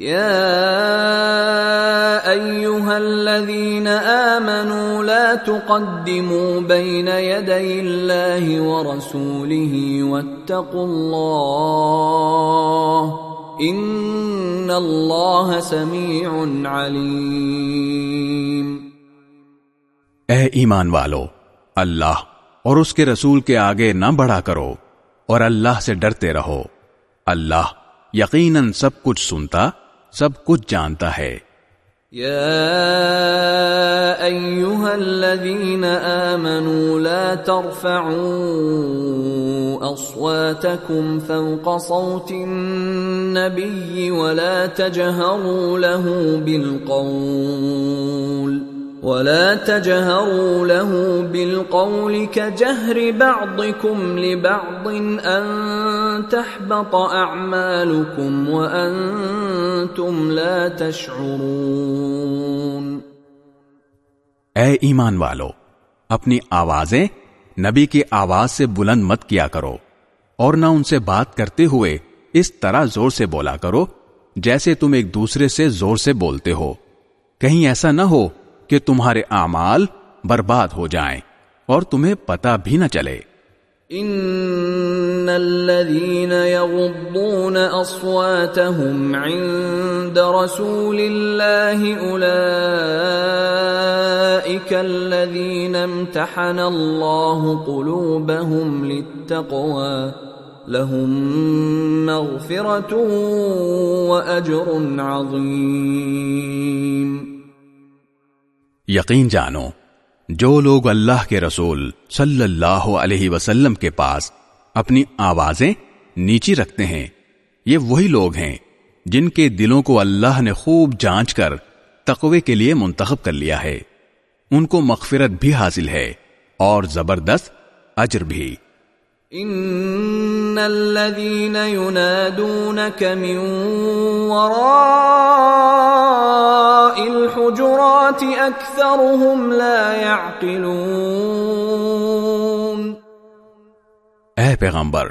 يا ايها الذين امنوا لا تقدموا بين يدي الله ورسوله واتقوا الله ان الله سميع عليم اے ایمان والو، اللہ اور اس کے رسول کے آگے نہ بڑھا کرو اور اللہ سے ڈرتے رہو۔ اللہ یقیناً سب کچھ سنتا سب کچھ جانتا ہے۔ يا ايها الذين امنوا لا ترفعوا اصواتكم فوق صوت النبي ولا تجهروا له بالقول۔ ولا تجهروا له بالقول كجهر بعضكم لبعض ان تحبط اعمالكم وانتم لا تشعرون اے ایمان والو، اپنی آوازیں نبی کی آواز سے بلند مت کیا کرو اور نہ ان سے بات کرتے ہوئے اس طرح زور سے بولا کرو جیسے تم ایک دوسرے سے زور سے بولتے ہو۔ کہیں ایسا نہ ہو کہ تمہارے اعمال برباد ہو جائیں اور تمہیں پتہ بھی نہ چلے۔ ان الذين يغضون اصواتهم عند رسول الله اولئك الذين امتحن الله قلوبهم للتقوى، لهم مغفرة واجر عظيم۔ یقین جانو، جو لوگ اللہ کے رسول صلی اللہ علیہ وسلم کے پاس اپنی آوازیں نیچی رکھتے ہیں، یہ وہی لوگ ہیں جن کے دلوں کو اللہ نے خوب جانچ کر تقوی کے لیے منتخب کر لیا ہے۔ ان کو مغفرت بھی حاصل ہے اور زبردست اجر بھی۔ ان الذين ينادونك من وراء الحجرات اكثرهم لا يعقلون اے پیغمبر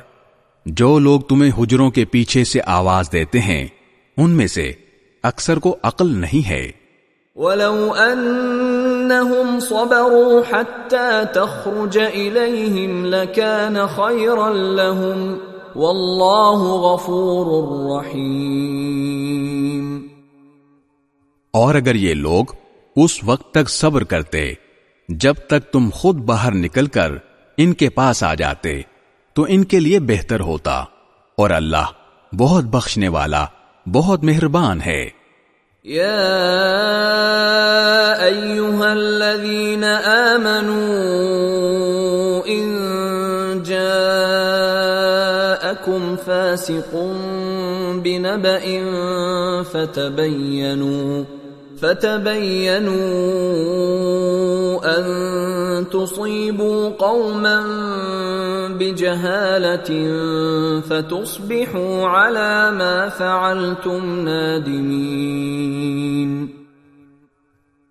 جو لوگ تمہیں حجروں کے پیچھے سے آواز دیتے ہیں ان میں سے اکثر کو عقل نہیں ہے۔ ولو انهم صبروا حتى تخرج اليهم لكان خيرا لهم والله غفور رحيم اور اگر یہ لوگ اس وقت تک صبر کرتے، جب تک تم خود باہر نکل کر ان کے پاس آ جاتے، تو ان کے لیے بہتر ہوتا۔ اور اللہ بہت بخشنے والا، بہت مہربان ہے۔ يا ايها الذين امنوا ان جاءكم فاسق بنبأ فتبينوا فتبينوا ان تصيبوا قوما بجهاله فتصبحوا على ما فعلتم نادمين.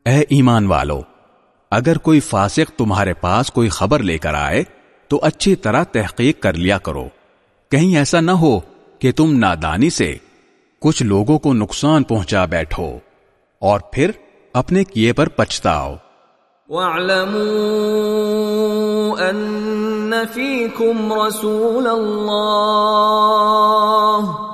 اے ایمان والو، اگر کوئی فاسق تمہارے پاس کوئی خبر لے کر آئے، تو اچھی طرح تحقیق کر لیا کرو۔ کہیں ایسا نہ ہو کہ تم نادانی سے کچھ لوگوں کو نقصان پہنچا بیٹھو۔ اور پھر اپنے کیے پر پچھتاؤ۔ واعلموا ان فيكم رسول الله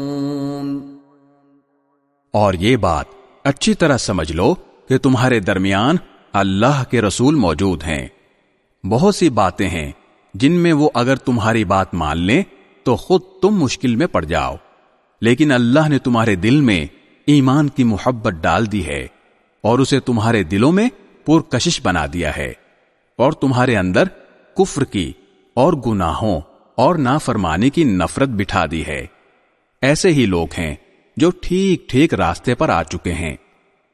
اور یہ بات اچھی طرح سمجھ لو کہ تمہارے درمیان اللہ کے رسول موجود ہیں۔ بہت سی باتیں ہیں جن میں وہ اگر تمہاری بات مان لیں تو خود تم مشکل میں پڑ جاؤ۔ لیکن اللہ نے تمہارے دل میں ایمان کی محبت ڈال دی ہے اور اسے تمہارے دلوں میں پرکشش بنا دیا ہے اور تمہارے اندر کفر کی اور گناہوں اور نافرمانی کی نفرت بٹھا دی ہے۔ ایسے ہی لوگ ہیں جو ٹھیک ٹھیک راستے پر آ چکے ہیں۔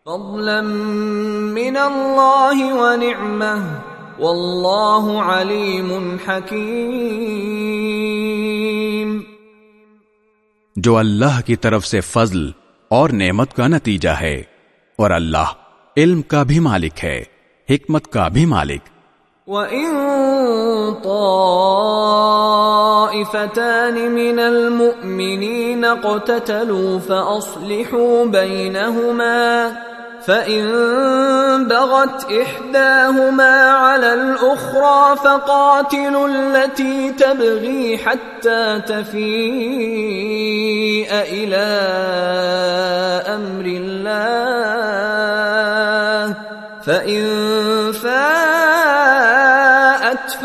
فضلا من اللہ ونعمہ واللہ علیم حکیم۔ جو اللہ کی طرف سے فضل اور نعمت کا نتیجہ ہے اور اللہ علم کا بھی مالک ہے حکمت کا بھی مالک۔ وَإِن طَائِفَتَانِ مِنَ الْمُؤْمِنِينَ اقْتَتَلُوا فَأَصْلِحُوا بَيْنَهُمَا فَإِن بَغَتْ إِحْدَاهُمَا عَلَى الْأُخْرَى فَقَاتِلُوا الَّتِي تَبْغِي حَتَّى تَفِيءَ إِلَى أَمْرِ اللَّهِ فَإِن فَاءَتْ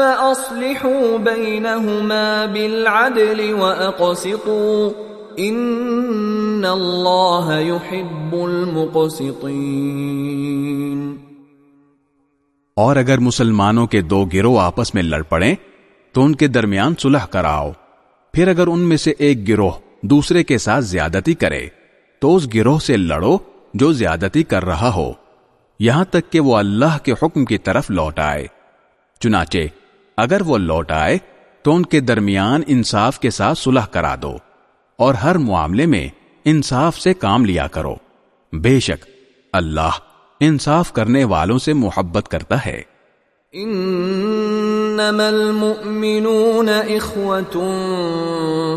فَأَصْلِحُوا بَيْنَهُمَا بِالْعَدْلِ وَأَقْسِطُوا ان اللہ يحب المقسطین اور اگر مسلمانوں کے دو گروہ آپس میں لڑ پڑیں، تو ان کے درمیان صلح کراؤ۔ پھر اگر ان میں سے ایک گروہ دوسرے کے ساتھ زیادتی کرے، تو اس گروہ سے لڑو جو زیادتی کر رہا ہو۔ یہاں تک کہ وہ اللہ کے حکم کی طرف لوٹ آئے۔ چنانچہ اگر وہ لوٹ آئے تو ان کے درمیان انصاف کے ساتھ صلح کرا دو اور ہر معاملے میں انصاف سے کام لیا کرو۔ بے شک اللہ انصاف کرنے والوں سے محبت کرتا ہے۔ انما المؤمنون اخوة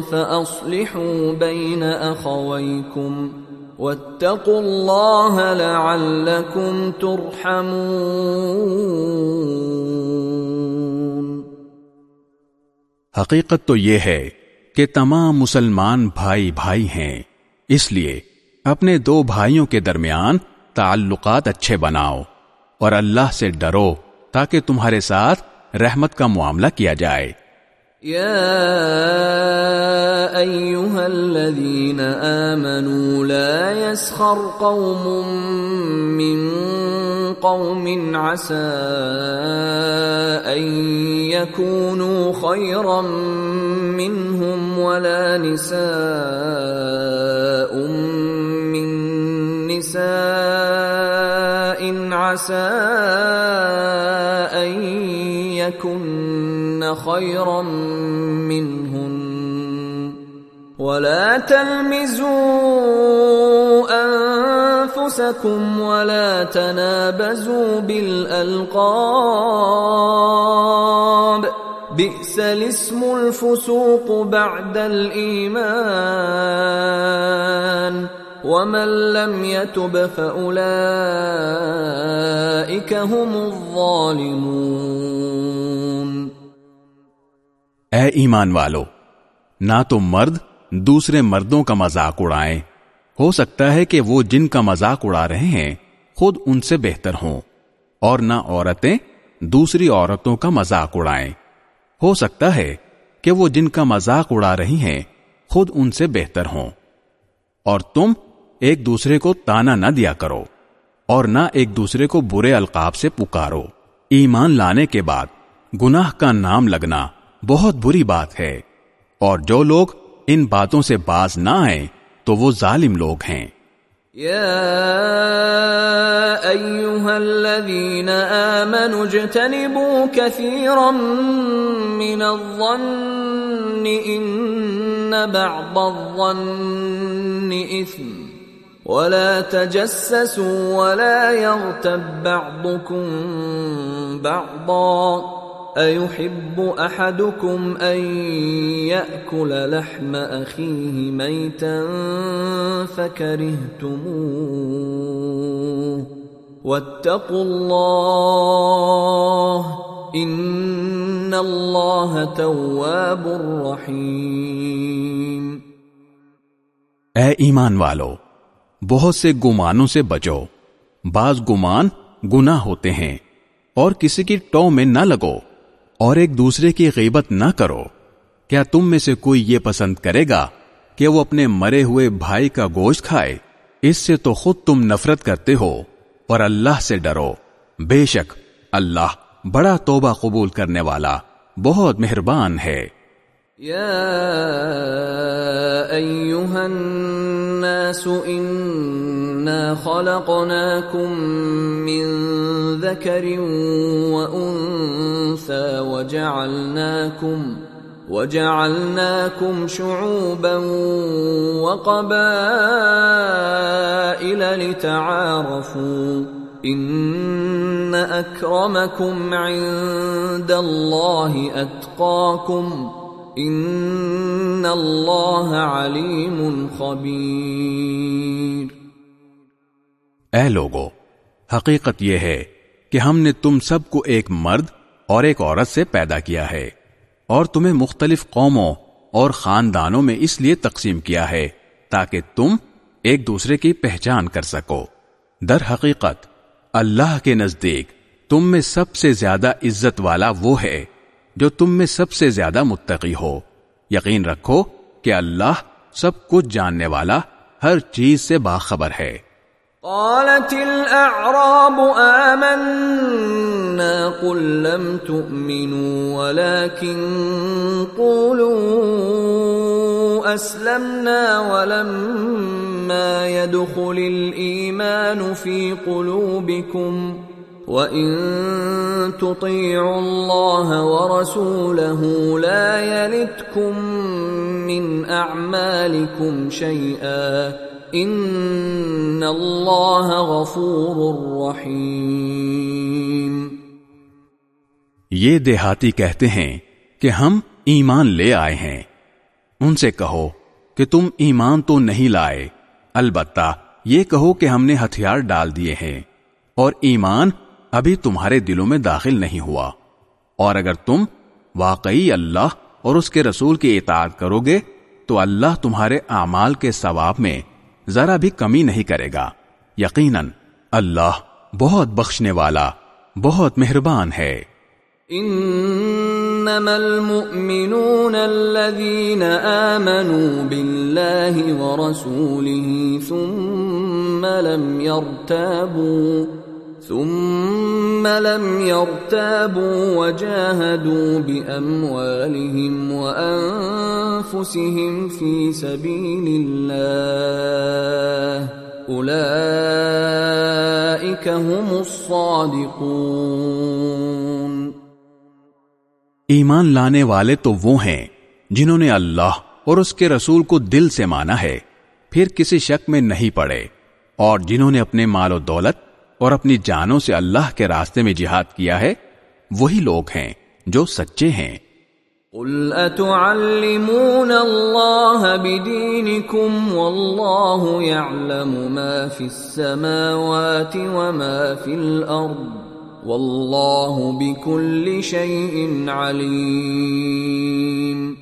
فاصلحوا بين اخويكم واتقوا الله لعلكم ترحمون۔ حقیقت تو یہ ہے کہ تمام مسلمان بھائی بھائی ہیں، اس لیے اپنے دو بھائیوں کے درمیان تعلقات اچھے بناؤ اور اللہ سے ڈرو تاکہ تمہارے ساتھ رحمت کا معاملہ کیا جائے۔ أيها الذين آمنوا لا يسخر قوم قوم عسى أن يكونوا خيرا منهم ولا نساء من نساء عسى أن يكن خيرا منهن ولا تلمزوا انفسكم ولا تنابزوا بالالقاب بئس الاسم الفسوق بعد الايمان ومن لم يتب فاولئك هم الظالمون. اے ایمان والو، نہ تو مرد دوسرے مردوں کا مذاق اڑائیں۔ ہو سکتا ہے کہ وہ جن کا مذاق اڑا رہے ہیں، خود ان سے بہتر ہوں۔ اور نہ عورتیں، دوسری عورتوں کا مذاق اڑائیں۔ ہو سکتا ہے کہ وہ جن کا مذاق اڑا رہی ہیں، خود ان سے بہتر ہوں۔ اور تم ایک دوسرے کو تانا نہ دیا کرو، اور نہ ایک دوسرے کو برے القاب سے پکارو۔ ایمان لانے کے بعد گناہ کا نام لگنا بہت بری بات ہے۔ اور جو لوگ ان باتوں سے باز نہ آئیں تو وہ ظالم لوگ ہیں۔ الذين آمنوا اجتنبوا كثيرا من الظن إن بعض الظن إثم ولا تجسسوا ولا يغتب بعضكم بعضا۔ أيحب أحدكم أن يأكل لحم أخيه ميتا فكرهتموه واتقوا الله إن الله تواب رحيم اے ایمان والو، بہت سے گمانوں سے بچو۔ بعض گمان گناہ ہوتے ہیں اور کسی کی ٹو میں نہ لگو۔ اور ایک دوسرے کی غیبت نہ کرو۔ کیا تم میں سے کوئی یہ پسند کرے گا کہ وہ اپنے مرے ہوئے بھائی کا گوشت کھائے؟ اس سے تو خود تم نفرت کرتے ہو اور اللہ سے ڈرو۔ بے شک اللہ بڑا توبہ قبول کرنے والا بہت مہربان ہے۔ يا ايها الناس انا خلقناكم من ذكر وانثى وجعلناكم وجعلناكم شعوبا وقبائل لتعارفوا ان اكرمكم عند الله اتقاكم ان اللہ علیم خبیر اے لوگو، حقیقت یہ ہے کہ ہم نے تم سب کو ایک مرد اور ایک عورت سے پیدا کیا ہے اور تمہیں مختلف قوموں اور خاندانوں میں اس لیے تقسیم کیا ہے تاکہ تم ایک دوسرے کی پہچان کر سکو۔ در حقیقت، اللہ کے نزدیک تم میں سب سے زیادہ عزت والا وہ ہے۔ جو تم میں سب سے زیادہ متقی ہو۔ یقین رکھو کہ اللہ سب کچھ جاننے والا ہر چیز سے باخبر ہے۔ قالت الاعراب آمنا قل لم تؤمنوا ولكن قولوا اسلمنا ولما يدخل الايمان في قلوبكم وَإِن تُطِيعُوا اللَّهَ وَرَسُولَهُ لَا يَلِتْكُم مِّنْ أَعْمَالِكُمْ شَيْئًا إِنَّ اللَّهَ غَفُورٌ رَّحِيمٌ یہ دیہاتی کہتے ہیں کہ ہم ایمان لے آئے ہیں۔ ان سے کہو کہ تم ایمان تو نہیں لائے۔ البتہ یہ کہو کہ ہم نے ہتھیار ڈال دیے ہیں اور ایمان ابھی تمہارے دلوں میں داخل نہیں ہوا۔ اور اگر تم واقعی اللہ اور اس کے رسول کی اطاعت کرو گے، تو اللہ تمہارے اعمال کے ثواب میں ذرا بھی کمی نہیں کرے گا۔ یقیناً اللہ بہت بخشنے والا، بہت مہربان ہے۔ انما المؤمنون الذين آمنوا بالله ورسوله ثم لم يرتابوا ثم لم يرتابوا وجاهدوا بأموالهم وأنفسهم في سبيل الله أولئك هم الصادقون ایمان لانے والے تو وہ ہیں جنہوں نے اللہ اور اس کے رسول کو دل سے مانا ہے، پھر کسی شک میں نہیں پڑے، اور جنہوں نے اپنے مال و دولت اور اپنی جانوں سے اللہ کے راستے میں جہاد کیا ہے وہی لوگ ہیں جو سچے ہیں۔ قل اتعلمون اللہ بدینکم واللہ يعلم ما فی السماوات وما فی الارض واللہ بكل شیء علیم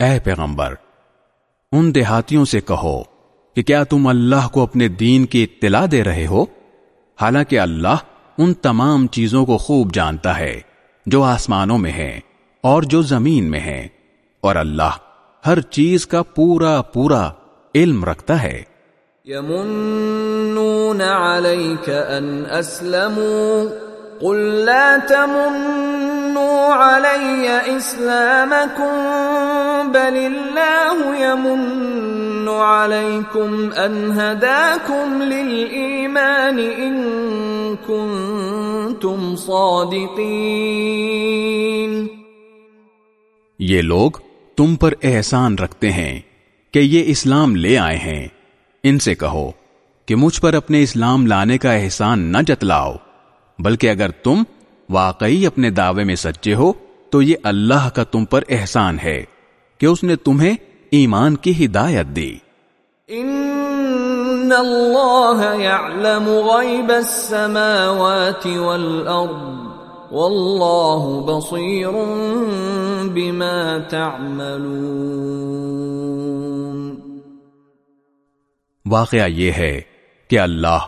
اے پیغمبر ان دیہاتیوں سے کہو کہ کیا تم اللہ کو اپنے دین کی اطلاع دے رہے ہو؟ حالانکہ اللہ ان تمام چیزوں کو خوب جانتا ہے جو آسمانوں میں ہیں اور جو زمین میں ہیں، اور اللہ ہر چیز کا پورا پورا علم رکھتا ہے۔ یمنون علیک ان اسلموا قل لا تمنوا علی اسلامکم بل اللہ یمن عليكم ان هداكم للايمان ان كنتم صادقين. یہ لوگ تم پر احسان رکھتے ہیں کہ یہ اسلام لے آئے ہیں۔ ان سے کہو کہ مجھ پر اپنے اسلام لانے کا احسان نہ جتلاؤ، بلکہ اگر تم واقعی اپنے دعوے میں سچے ہو تو یہ اللہ کا تم پر احسان ہے کہ اس نے تمہیں ایمان کی ہدایت دی۔ ان اللہ يعلم غیب السماوات والارض واللہ بصیر بما تعملون۔ واقعہ یہ ہے کہ اللہ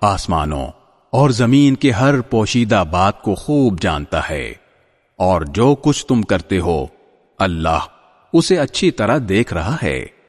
آسمانوں اور زمین کے ہر پوشیدہ بات کو خوب جانتا ہے۔ اور جو کچھ تم کرتے ہو، اللہ اسے اچھی طرح دیکھ رہا ہے۔